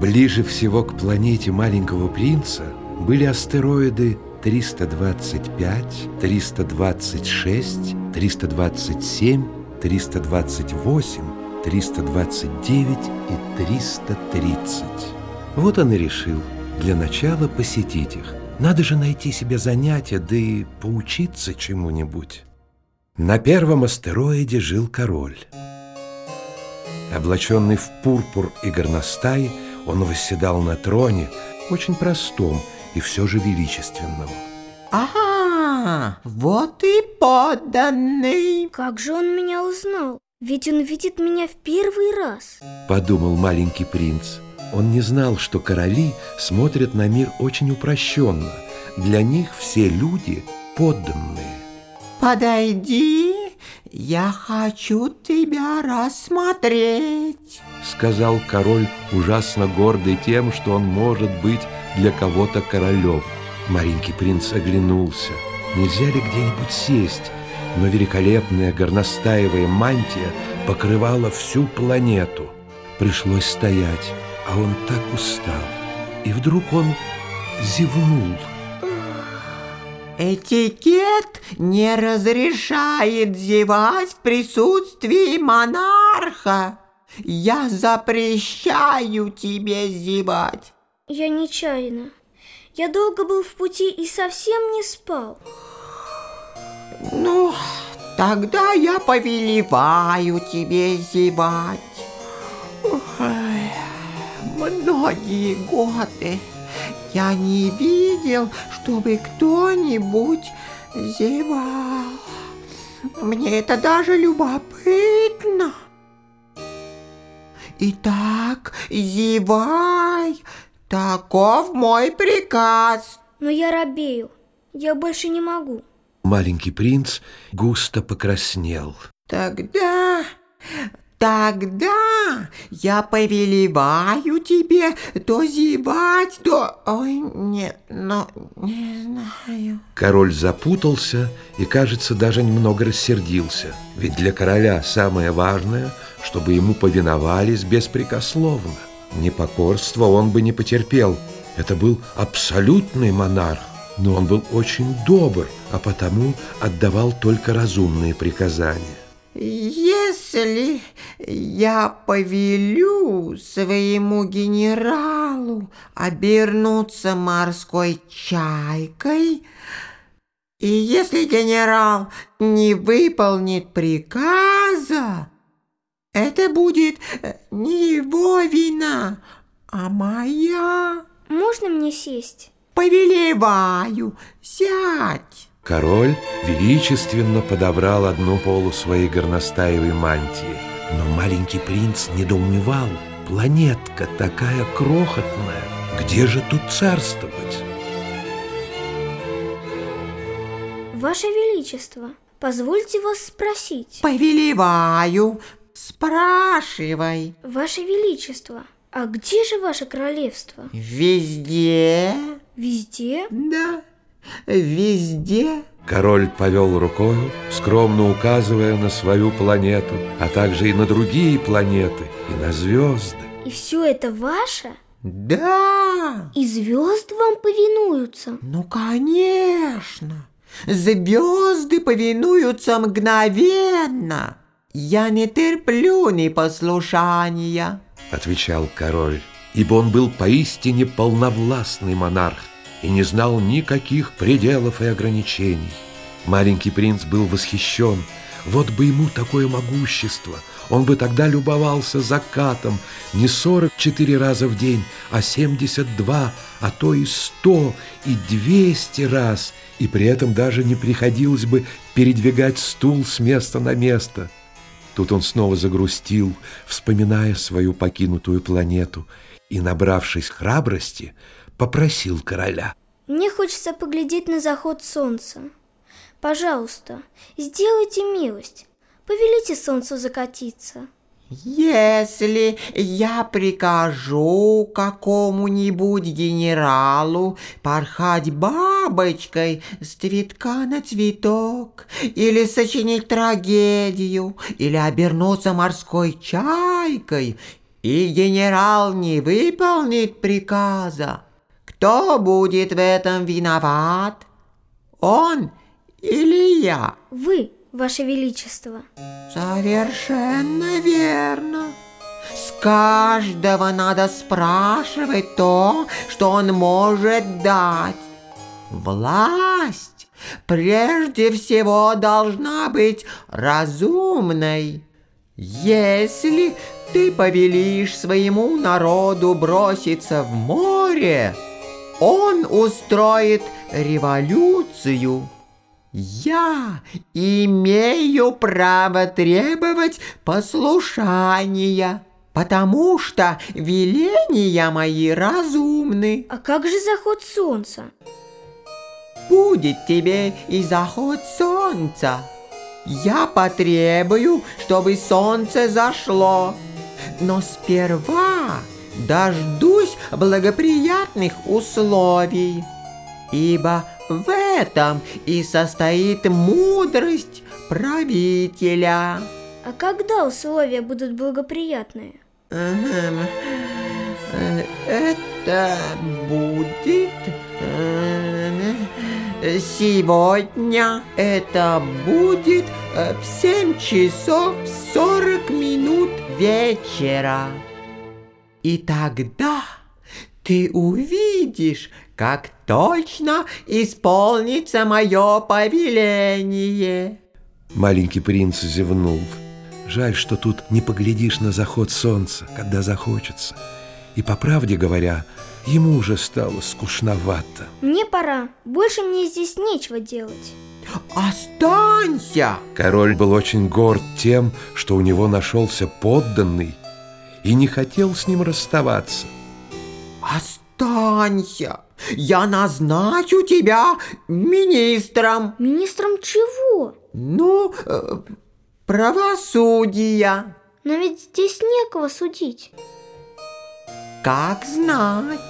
Ближе всего к планете маленького принца были астероиды 325, 326, 327, 328, 329 и 330. Вот он и решил для начала посетить их. Надо же найти себе занятие, да и поучиться чему-нибудь. На первом астероиде жил король. Облаченный в пурпур и горностай, он восседал на троне, очень простом и все же величественном. Ага, вот и подданный. Как же он меня узнал? Ведь он видит меня в первый раз. Подумал маленький принц. Он не знал, что короли смотрят на мир очень упрощенно. Для них все люди подданные. Подойди, я хочу тебя рассмотреть Сказал король, ужасно гордый тем, что он может быть для кого-то королем. Маленький принц оглянулся. Нельзя ли где-нибудь сесть? Но великолепная горностаевая мантия покрывала всю планету. Пришлось стоять, а он так устал. И вдруг он зевнул. Этикет не разрешает зевать в присутствии монарха. Я запрещаю тебе зевать. Я нечаянно. Я долго был в пути и совсем не спал. Ну, тогда я повелеваю тебе зевать. Ой, многие годы я не видел, чтобы кто-нибудь зевал. Мне это даже любопытно. Итак, зевай, таков мой приказ. Но я робею. Я больше не могу. Маленький принц густо покраснел Тогда, тогда я повелеваю тебе то зевать, то... Ой, нет, но не знаю. Король запутался и, кажется, даже немного рассердился. Ведь для короля самое важное, чтобы ему повиновались беспрекословно. Непокорство он бы не потерпел. Это был абсолютный монарх. Но он был очень добр, а потому отдавал только разумные приказания. Если я повелю своему генералу обернуться морской чайкой, и если генерал не выполнит приказа, это будет э, не его вина, а моя. Можно мне сесть? Повелеваю, сядь. Король величественно подобрал одну полу своей горностаевой мантии. Но маленький принц недоумевал. Планетка такая крохотная. Где же тут царствовать? Ваше Величество, позвольте вас спросить. Повелеваю, спрашивай. Ваше Величество, а где же ваше королевство? Везде, Везде? да, везде. Король повел рукою, скромно указывая на свою планету, а также и на другие планеты, и на звезды. И все это ваше? Да, И звезды вам повинуются? ну конечно. Звезды повинуются мгновенно. Я не терплю непослушания. Отвечал король, ибо он был поистине полновластный монарх и не знал никаких пределов и ограничений. Маленький принц был восхищен. Вот бы ему такое могущество. Он бы тогда любовался закатом не 44 раза в день, а 72, а то и 100 и 200 раз. И при этом даже не приходилось бы передвигать стул с места на место. Тут он снова загрустил, вспоминая свою покинутую планету, и, набравшись храбрости, попросил короля. Мне хочется поглядеть на заход солнца. Пожалуйста, сделайте милость. Повелите солнцу закатиться. Если я прикажу какому-нибудь генералу порхать бабочкой с цветка на цветок, или сочинить трагедию, или обернуться морской чайкой, и генерал не выполнит приказа, кто будет в этом виноват? Он или я? Вы, Ваше Величество. Совершенно верно. С каждого надо спрашивать то, что он может дать. Власть прежде всего должна быть разумной. Если ты повелишь своему народу броситься в море, он устроит революцию. Я имею право требовать послушания, потому что веления мои разумны. А как же заход солнца? Будет тебе и заход солнца. Я потребую, чтобы солнце зашло. Но сперва дождусь благоприятных условий, ибо в этом и состоит мудрость правителя. А когда условия будут благоприятные? Это будет э, сегодня. Это будет э, в 7 часов 40 минут вечера. И тогда ты увидишь, как точно исполнится мое повеление. Маленький принц зевнул. Жаль, что тут не поглядишь на заход солнца, когда захочется. И по правде говоря, ему уже стало скучновато. Мне пора. Больше мне здесь нечего делать. Останься! Король был очень горд тем, что у него нашелся подданный, и не хотел с ним расставаться. Останься! Я назначу тебя министром. Министром чего? Ну, э, правосудия. Но ведь здесь некого судить. Как знать?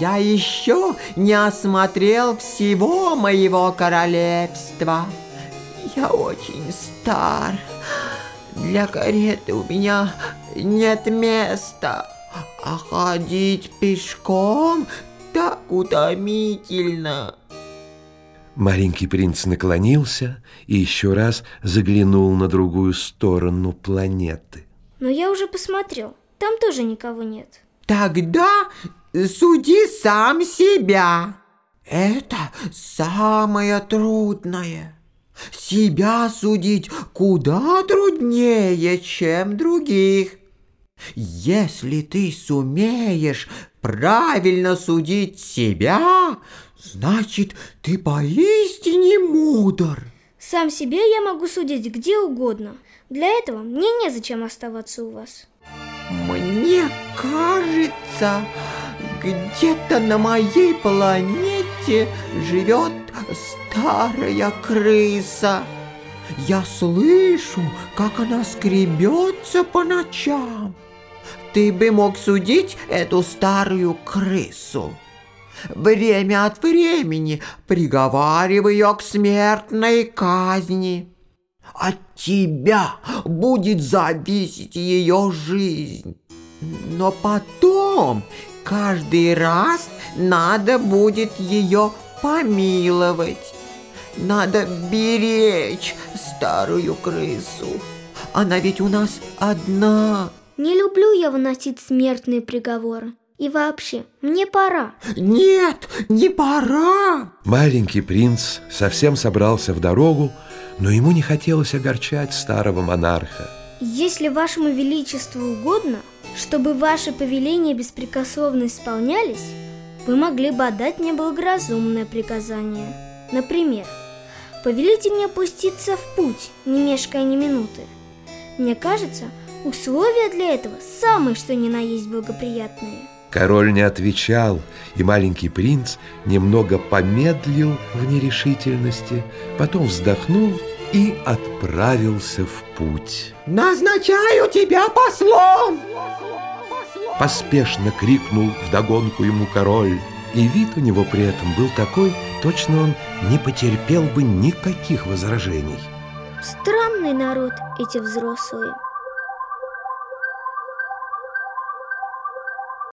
Я еще не осмотрел всего моего королевства. Я очень стар. Для кареты у меня нет места. А ходить пешком так утомительно. Маленький принц наклонился и еще раз заглянул на другую сторону планеты. Но я уже посмотрел. Там тоже никого нет. Тогда суди сам себя. Это самое трудное. Себя судить куда труднее, чем других. Если ты сумеешь правильно судить себя, значит, ты поистине мудр. Сам себе я могу судить где угодно. Для этого мне незачем оставаться у вас. Мне кажется, где-то на моей планете живет старая крыса. Я слышу, как она скребется по ночам. Ты бы мог судить эту старую крысу. Время от времени приговаривай ее к смертной казни. От тебя будет зависеть ее жизнь. Но потом каждый раз надо будет ее помиловать. Надо беречь старую крысу. Она ведь у нас одна. Не люблю я выносить смертные приговоры. И вообще, мне пора. Нет, не пора. Маленький принц совсем собрался в дорогу, но ему не хотелось огорчать старого монарха. Если вашему величеству угодно, чтобы ваши повеления беспрекословно исполнялись, вы могли бы отдать мне благоразумное приказание. Например, повелите мне пуститься в путь, не мешкая ни минуты. Мне кажется, условия для этого самые что ни на есть благоприятные. Король не отвечал, и маленький принц немного помедлил в нерешительности, потом вздохнул и отправился в путь. Назначаю тебя послом. Поспешно крикнул вдогонку ему король, и вид у него при этом был такой, точно он не потерпел бы никаких возражений. Странный народ эти взрослые.